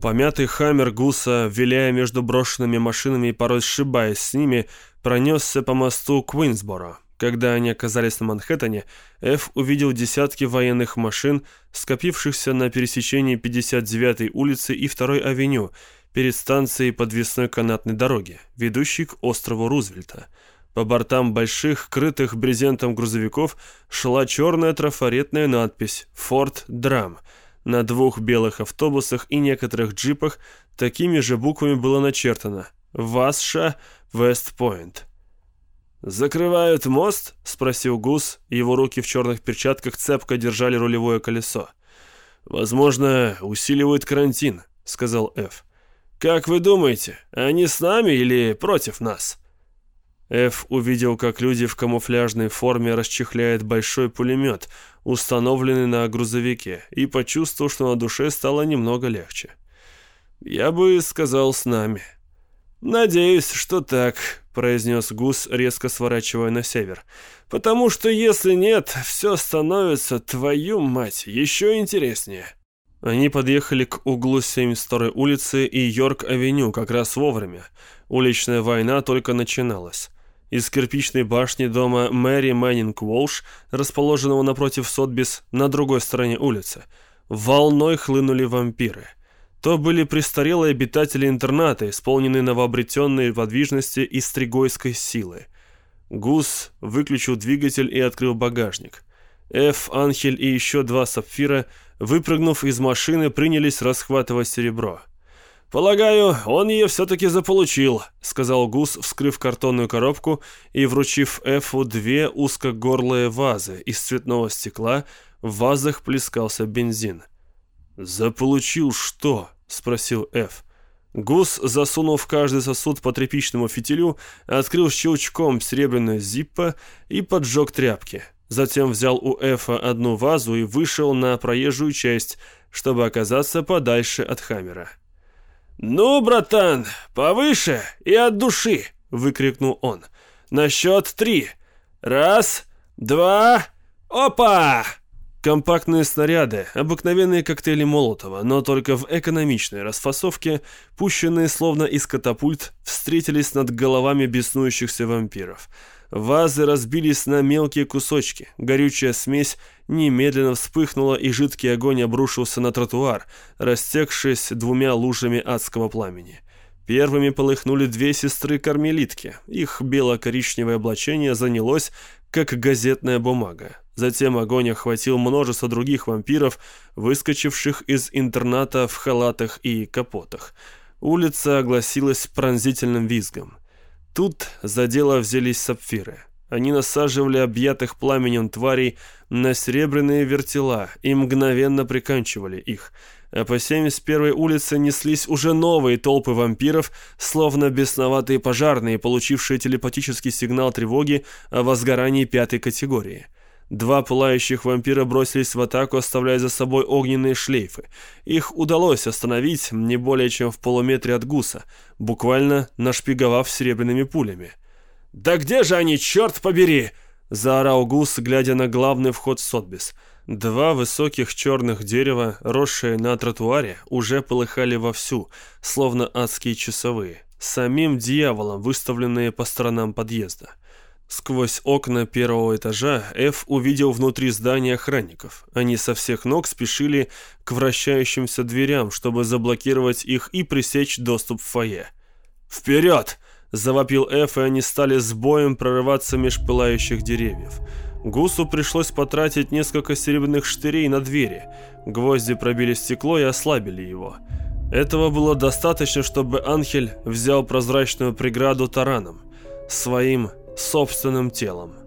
Помятый хаммер Гуса, виляя между брошенными машинами и порой сшибаясь с ними, пронесся по мосту Квинсборо. Когда они оказались на Манхэттене, Эф увидел десятки военных машин, скопившихся на пересечении 59-й улицы и 2-й авеню, перед станцией подвесной канатной дороги, ведущей к острову Рузвельта. По бортам больших, крытых брезентом грузовиков шла черная трафаретная надпись «Форт Драм», на двух белых автобусах и некоторых джипах такими же буквами было начертано «Васша Вестпойнт». «Закрывают мост?» — спросил Гус. Его руки в черных перчатках цепко держали рулевое колесо. «Возможно, усиливают карантин», — сказал Эф. «Как вы думаете, они с нами или против нас?» Эф увидел, как люди в камуфляжной форме расчехляют большой пулемет, установленный на грузовике, и почувствовал, что на душе стало немного легче. «Я бы сказал, с нами». «Надеюсь, что так», — произнес Гус, резко сворачивая на север. «Потому что если нет, все становится, твою мать, еще интереснее». Они подъехали к углу 72-й улицы и Йорк-авеню как раз вовремя. Уличная война только начиналась. Из кирпичной башни дома Мэри Мэннинг Уолш, расположенного напротив Сотбис на другой стороне улицы, волной хлынули вампиры. То были престарелые обитатели интерната, исполненные новообретенной подвижности и стригойской силы. Гус выключил двигатель и открыл багажник. Эф, Анхель и еще два сапфира, выпрыгнув из машины, принялись расхватывать серебро. «Полагаю, он ее все-таки заполучил», — сказал Гус, вскрыв картонную коробку и вручив Эфу две узкогорлые вазы из цветного стекла, в вазах плескался бензин. «Заполучил что?» — спросил Эф. Гус, засунув каждый сосуд по тряпичному фитилю, открыл щелчком серебряное зиппо и поджег тряпки. Затем взял у Эфа одну вазу и вышел на проезжую часть, чтобы оказаться подальше от Хаммера. «Ну, братан, повыше и от души!» — выкрикнул он. «На счет три. Раз, два, опа!» Компактные снаряды, обыкновенные коктейли Молотова, но только в экономичной расфасовке, пущенные словно из катапульт, встретились над головами беснующихся вампиров. Вазы разбились на мелкие кусочки, горючая смесь немедленно вспыхнула, и жидкий огонь обрушился на тротуар, растекшись двумя лужами адского пламени. Первыми полыхнули две сестры-кармелитки. Их бело-коричневое облачение занялось, как газетная бумага. Затем огонь охватил множество других вампиров, выскочивших из интерната в халатах и капотах. Улица огласилась пронзительным визгом. Тут за дело взялись сапфиры. Они насаживали объятых пламенем тварей на серебряные вертела и мгновенно приканчивали их. А по 71-й улице неслись уже новые толпы вампиров, словно бесноватые пожарные, получившие телепатический сигнал тревоги о возгорании пятой категории. Два пылающих вампира бросились в атаку, оставляя за собой огненные шлейфы. Их удалось остановить не более чем в полуметре от гуса, буквально нашпиговав серебряными пулями. «Да где же они, черт побери!» — заорал гус, глядя на главный вход в Сотбис. Два высоких черных дерева, росшие на тротуаре, уже полыхали вовсю, словно адские часовые, самим дьяволом, выставленные по сторонам подъезда. Сквозь окна первого этажа Эф увидел внутри здания охранников. Они со всех ног спешили к вращающимся дверям, чтобы заблокировать их и пресечь доступ в фойе. «Вперед!» Завопил Эф, и они стали с боем прорываться меж пылающих деревьев. Гусу пришлось потратить несколько серебряных штырей на двери. Гвозди пробили стекло и ослабили его. Этого было достаточно, чтобы Анхель взял прозрачную преграду тараном, своим собственным телом.